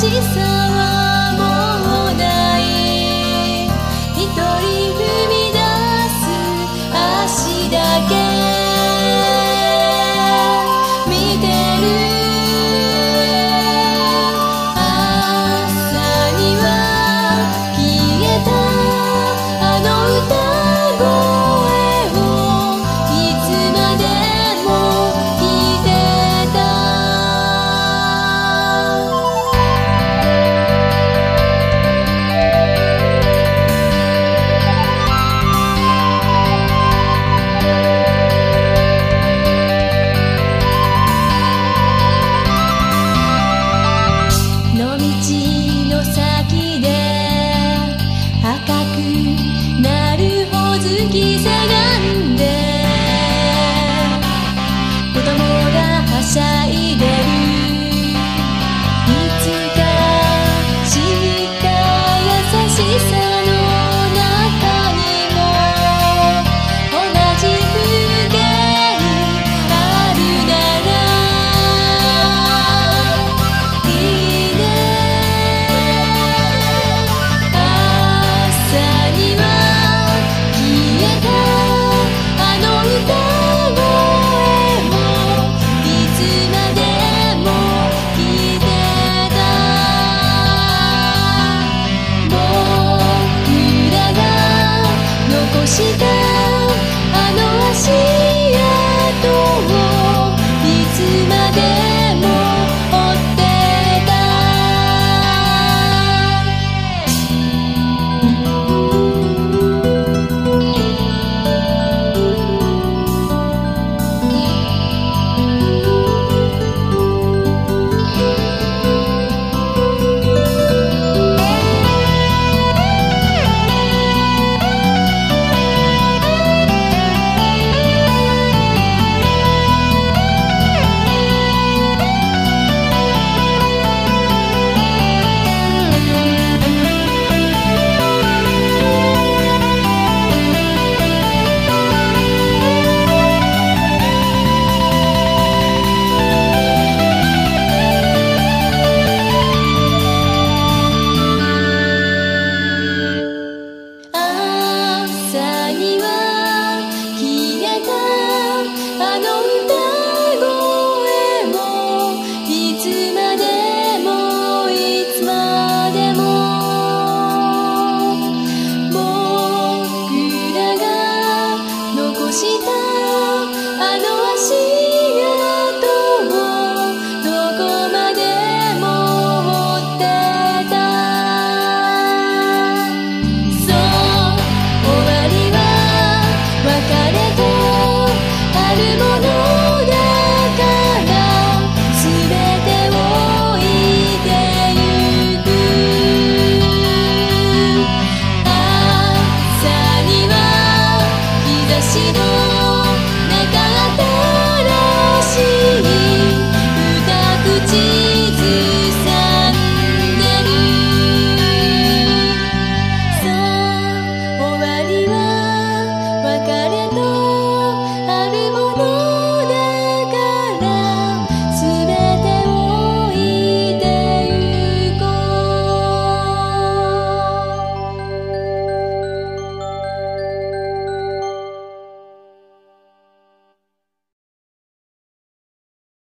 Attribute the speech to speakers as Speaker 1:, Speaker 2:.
Speaker 1: 景色